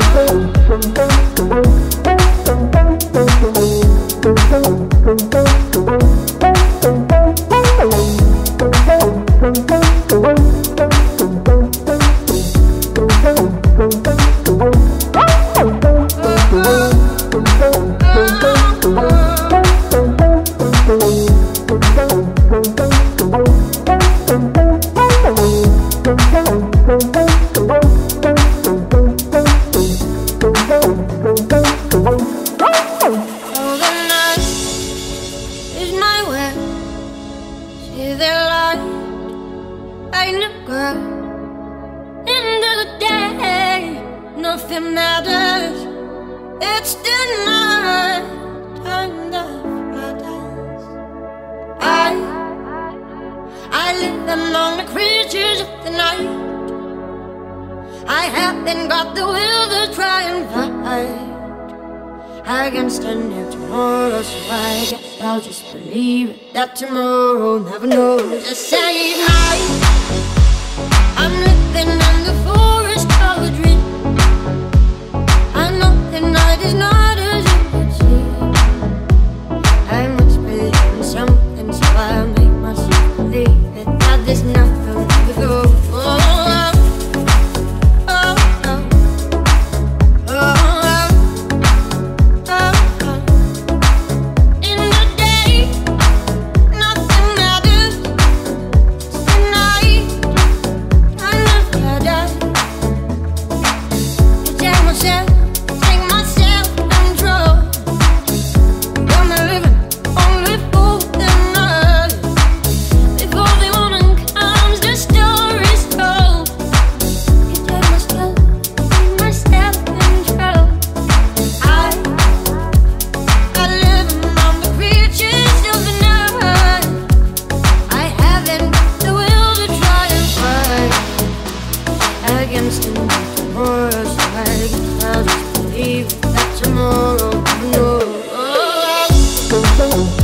from See the light in the ground. End of the day, nothing matters. It's the night time that flutters. I, I live among the creatures of the night. I haven't got the will to try and fight. I can stand here tomorrow, so I guess I'll just believe that tomorrow never knows. The same night, I'm living on the floor.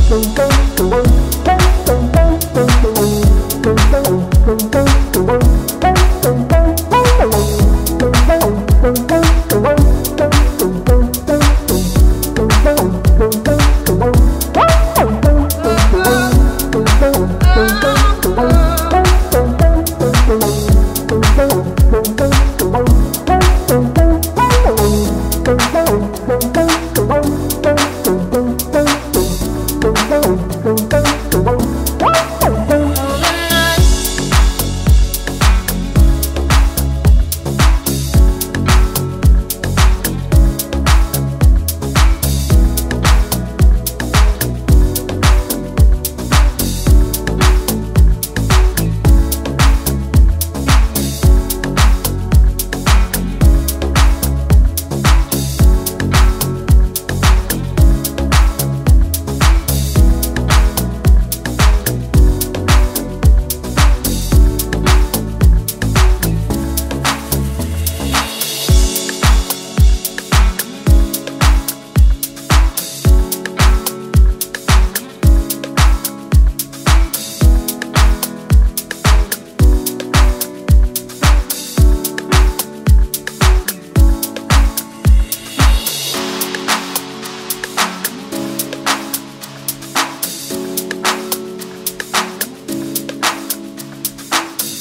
go.